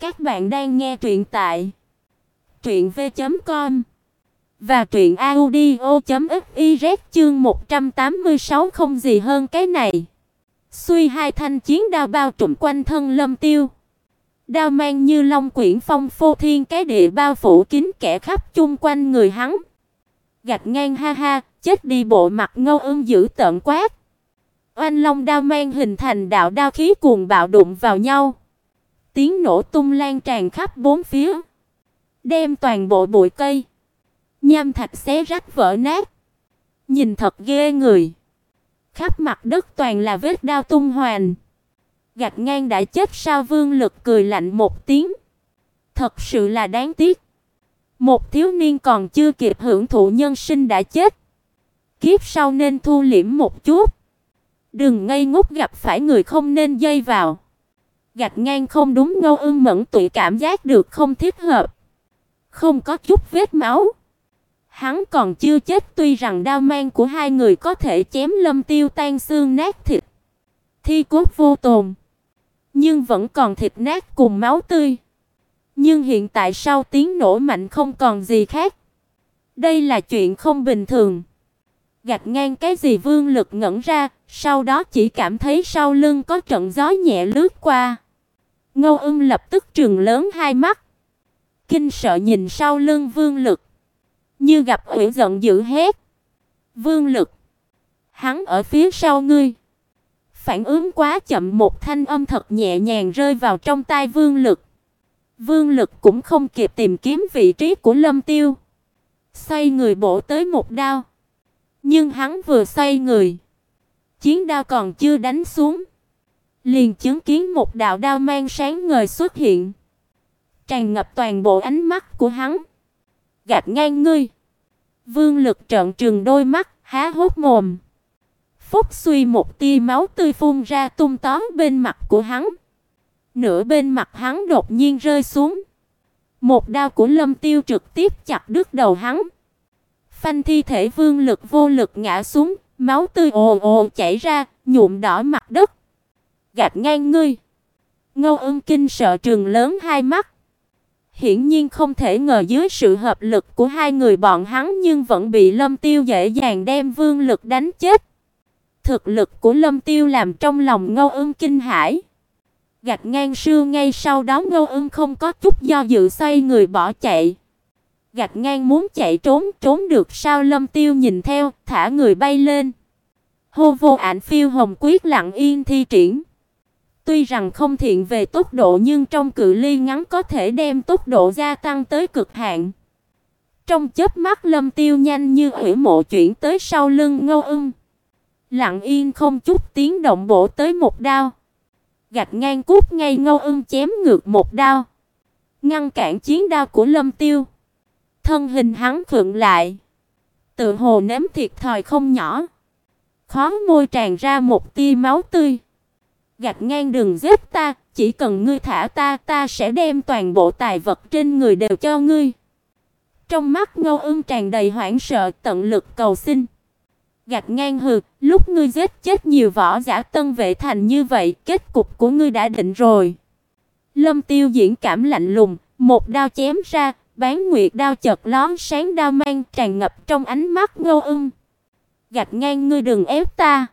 Các bạn đang nghe truyện tại truyện v.com và truyện audio.fiz chương 186 không gì hơn cái này. Xuy hai thanh chiến đao bao trùm quanh thân Lâm Tiêu. Đao mang như long quyển phong phô thiên cái địa bao phủ kín kẻ khắp chung quanh người hắn. Gạch ngang ha ha, chết đi bộ mặt ngâu ương dữ tợn quát. Oanh long đao mang hình thành đạo đao khí cuồng bạo đụng vào nhau. Tiếng nổ tung lan tràn khắp bốn phía, đem toàn bộ bụi cây, nham thạch xé rách vỡ nát. Nhìn thật ghê người. Khắp mặt đất toàn là vết đao tung hoành. Gạch ngang đã chết sao Vương Lực cười lạnh một tiếng. Thật sự là đáng tiếc. Một thiếu niên còn chưa kịp hưởng thụ nhân sinh đã chết. Kiếp sau nên thu liễm một chút. Đừng ngây ngốc gặp phải người không nên dây vào. Gạch ngang không đúng Ngô Ưng Mẫn tụy cảm giác được không thích hợp. Không có chút vết máu. Hắn còn chưa chết tuy rằng đao mang của hai người có thể chém Lâm Tiêu tan xương nát thịt, thi cốt vô tồn, nhưng vẫn còn thịt nát cùng máu tươi. Nhưng hiện tại sau tiếng nổ mạnh không còn gì khác. Đây là chuyện không bình thường. Gạch ngang cái gì Vương Lực ngẩn ra, sau đó chỉ cảm thấy sau lưng có trận gió nhẹ lướt qua. Ngô Ưng lập tức trừng lớn hai mắt, kinh sợ nhìn sau lưng Vương Lực, như gặp ủy giận dữ hét. "Vương Lực, hắn ở phía sau ngươi." Phản ứng quá chậm, một thanh âm thật nhẹ nhàng rơi vào trong tai Vương Lực. Vương Lực cũng không kịp tìm kiếm vị trí của Lâm Tiêu, xoay người bổ tới một đao. Nhưng hắn vừa xoay người, chiến đao còn chưa đánh xuống, liền chứng kiến một đạo đao mang sáng ngời xuất hiện, tràn ngập toàn bộ ánh mắt của hắn. Gạt ngang ngươi. Vương Lực trợn trừng đôi mắt, há hốc mồm. Phốc suy một tia máu tươi phun ra tung tóe bên mặt của hắn. Nửa bên mặt hắn đột nhiên rơi xuống. Một đao của Lâm Tiêu trực tiếp chặt đứt đầu hắn. Phanh thi thể Vương Lực vô lực ngã xuống, máu tươi ồ ồ chảy ra, nhuộm đỏ mặt đất gạt ngang ngươi. Ngô Ưng kinh sợ trừng lớn hai mắt. Hiển nhiên không thể ngờ dưới sự hợp lực của hai người bọn hắn nhưng vẫn bị Lâm Tiêu dễ dàng đem Vương Lực đánh chết. Thực lực của Lâm Tiêu làm trong lòng Ngô Ưng kinh hãi. Gạt ngang sư ngay sau đó Ngô Ưng không có chút do dự xoay người bỏ chạy. Gạt ngang muốn chạy trốn, trốn được sao Lâm Tiêu nhìn theo, thả người bay lên. Hô vô ảnh phiêu hồng quyết lặng yên thi triển. Tuy rằng không thiện về tốc độ nhưng trong cự ly ngắn có thể đem tốc độ gia tăng tới cực hạn. Trong chớp mắt Lâm Tiêu nhanh như hủy mộ chuyển tới sau lưng Ngô Ưng. Lặng yên không chút tiếng động bổ tới một đao. Gạch ngang cút ngay Ngô Ưng chém ngược một đao. Ngăn cản chiến đao của Lâm Tiêu. Thân hình hắn khựng lại. Tự hồ nếm thiệt thòi không nhỏ. Khóe môi tràn ra một tia máu tươi gạt ngang đường giết ta, chỉ cần ngươi thả ta, ta sẽ đem toàn bộ tài vật trên người đều cho ngươi." Trong mắt Ngô Ưng tràn đầy hoảng sợ, tận lực cầu xin. Gạt ngang hừ, lúc ngươi giết chết nhiều võ giả tân vệ thành như vậy, kết cục của ngươi đã định rồi. Lâm Tiêu diễn cảm lạnh lùng, một đao chém ra, bán nguyệt đao chợt lóe sáng đao mang tràn ngập trong ánh mắt Ngô Ưng. Gạt ngang ngươi đừng ép ta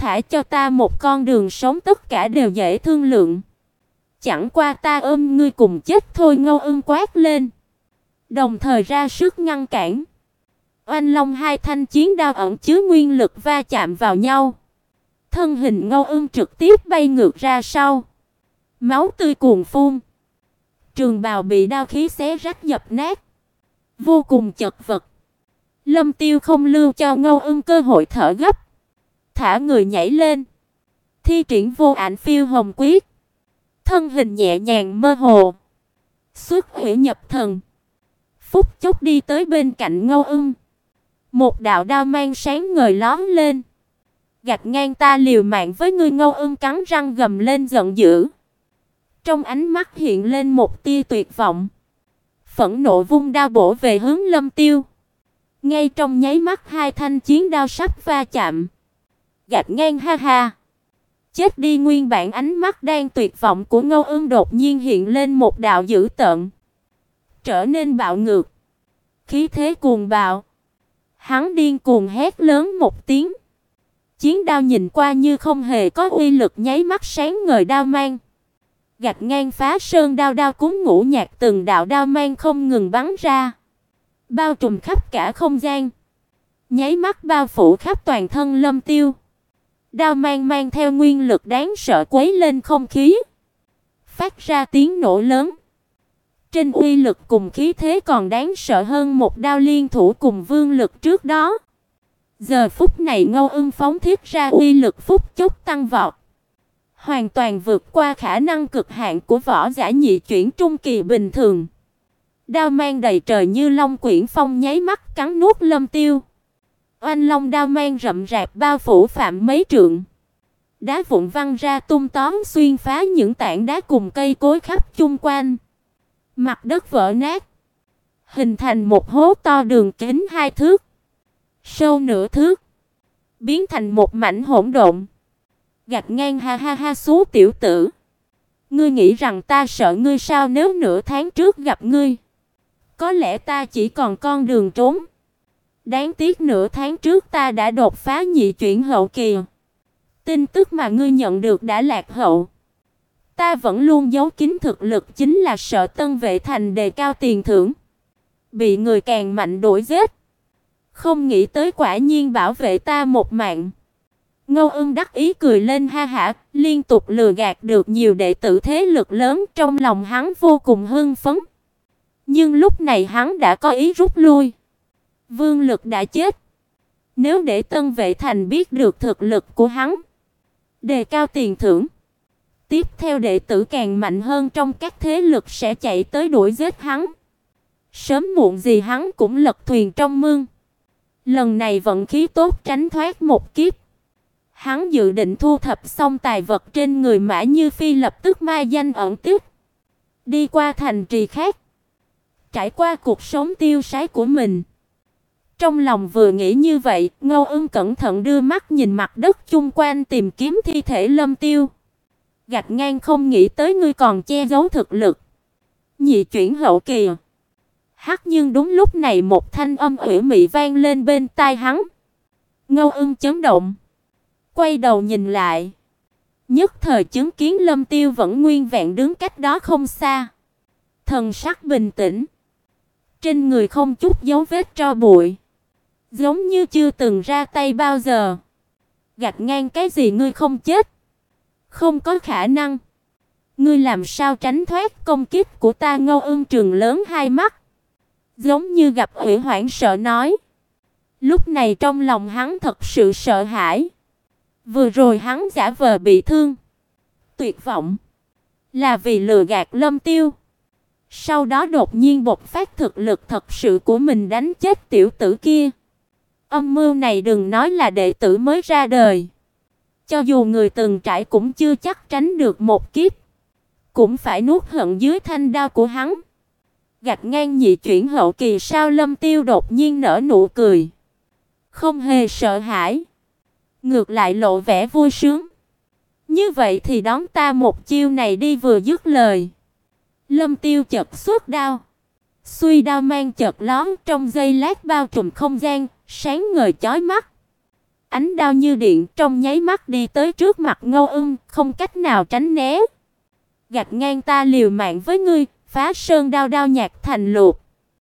thả cho ta một con đường sống tất cả đều dễ thương lượng. Chẳng qua ta ôm ngươi cùng chết thôi, Ngâu Ưng quát lên. Đồng thời ra sức ngăn cản. Oanh Long hai thanh chiến đao ẩn chứa nguyên lực va chạm vào nhau. Thân hình Ngâu Ưng trực tiếp bay ngược ra sau. Máu tươi cuồn phun. Trường bào bị đao khí xé rách dập nát. Vô cùng chật vật. Lâm Tiêu không lưu cho Ngâu Ưng cơ hội thở gấp thả người nhảy lên, thi triển vô ảnh phiêu hồng quyết, thân hình nhẹ nhàng mơ hồ, xuất hủy nhập thần. Phúc chốc đi tới bên cạnh Ngô Ưng. Một đạo đao mang sáng ngời lóe lên. Gạt ngang ta liều mạng với ngươi Ngô Ưng cắn răng gầm lên giận dữ. Trong ánh mắt hiện lên một tia tuyệt vọng. Phẫn nộ vung đao bổ về hướng Lâm Tiêu. Ngay trong nháy mắt hai thanh chiến đao sắp va chạm gạt ngang ha ha. Chết đi nguyên bản ánh mắt đang tuyệt vọng của Ngô Ưng đột nhiên hiện lên một đạo dữ tợn, trở nên bạo ngược, khí thế cuồng bạo. Hắn điên cuồng hét lớn một tiếng. Chiến đao nhìn qua như không hề có uy lực nháy mắt sáng ngời đao mang. Gạch ngang phá sơn đao đao cuốn ngũ nhạc từng đạo đao mang không ngừng bắn ra, bao trùm khắp cả không gian, nháy mắt bao phủ khắp toàn thân Lâm Tiêu. Đao mang mang theo nguyên lực đáng sợ quấy lên không khí, phát ra tiếng nổ lớn. Trên uy lực cùng khí thế còn đáng sợ hơn một đao liên thủ cùng vương lực trước đó. Giờ phút này ngô Ưng phóng thiết ra uy lực phút chốc tăng vọt, hoàn toàn vượt qua khả năng cực hạn của võ giả nhị chuyển trung kỳ bình thường. Đao mang đầy trời như long quyển phong nháy mắt cắn nuốt Lâm Tiêu. Oanh long đao mang rậm rạp bao phủ phạm mấy trượng. Đá vụn văng ra tung tóm xuyên phá những tảng đá cùng cây cối khắp chung quanh. Mặt đất vỡ nát, hình thành một hố to đường kính hai thước, sâu nửa thước, biến thành một mảnh hỗn độn. Gạt ngang ha ha ha xú tiểu tử. Ngươi nghĩ rằng ta sợ ngươi sao nếu nửa tháng trước gặp ngươi? Có lẽ ta chỉ còn con đường trốn. Đáng tiếc nửa tháng trước ta đã đột phá nhị chuyển hậu kỳ. Tin tức mà ngươi nhận được đã lạc hậu. Ta vẫn luôn giấu kín thực lực chính là sợ Tân Vệ Thành đề cao tiền thưởng, bị người càng mạnh đuổi giết. Không nghĩ tới quả nhiên bảo vệ ta một mạng. Ngô Ưng đắc ý cười lên ha hả, liên tục lừa gạt được nhiều đệ tử thế lực lớn, trong lòng hắn vô cùng hưng phấn. Nhưng lúc này hắn đã có ý rút lui. Vương Lực đã chết. Nếu để Tân Vệ Thành biết được thực lực của hắn, đề cao tiền thưởng, tiếp theo đệ tử càng mạnh hơn trong các thế lực sẽ chạy tới đuổi giết hắn. Sớm muộn gì hắn cũng lật thuyền trong mương. Lần này vận khí tốt tránh thoát một kiếp. Hắn dự định thu thập xong tài vật trên người Mã Như Phi lập tức mai danh ẩn tích, đi qua thành trì khác, trải qua cuộc sống tiêu sái của mình. Trong lòng vừa nghĩ như vậy, Ngô Ưng cẩn thận đưa mắt nhìn mặt đất chung quanh tìm kiếm thi thể Lâm Tiêu. Gạch ngang không nghĩ tới ngươi còn che giấu thực lực. Nhị chuyển hậu kỳ. Hắc nhưng đúng lúc này một thanh âm ủy mị vang lên bên tai hắn. Ngô Ưng chấn động, quay đầu nhìn lại, nhất thời chứng kiến Lâm Tiêu vẫn nguyên vẹn đứng cách đó không xa, thần sắc bình tĩnh, trên người không chút dấu vết tro bụi, giống như chưa từng ra tay bao giờ. Gạt ngang cái gì ngươi không chết? Không có khả năng. Ngươi làm sao tránh thoát công kích của ta Ngô Ưng Trường lớn hai mắt, giống như gặp hủy hoảng sợ nói. Lúc này trong lòng hắn thật sự sợ hãi. Vừa rồi hắn giả vờ bị thương, tuyệt vọng, là vì lừa gạt Lâm Tiêu. Sau đó đột nhiên bộc phát thực lực thật sự của mình đánh chết tiểu tử kia. Âm mưu này đừng nói là đệ tử mới ra đời, cho dù người từng trải cũng chưa chắc tránh được một kiếp, cũng phải nuốt hận dưới thanh đao của hắn. Gạt ngang nhị chuyển hậu kỳ sao Lâm Tiêu đột nhiên nở nụ cười, không hề sợ hãi, ngược lại lộ vẻ vui sướng. Như vậy thì đón ta một chiêu này đi vừa dứt lời. Lâm Tiêu chợt xuất đao, suy đao mang chợt lón trong giây lát bao trùm không gian, sáng ngời chói mắt. Ánh đao như điện trong nháy mắt đi tới trước mặt Ngô Ưng, không cách nào tránh né. Gạt ngang ta liều mạng với ngươi, phá sơn đao đao nhạc thành lục.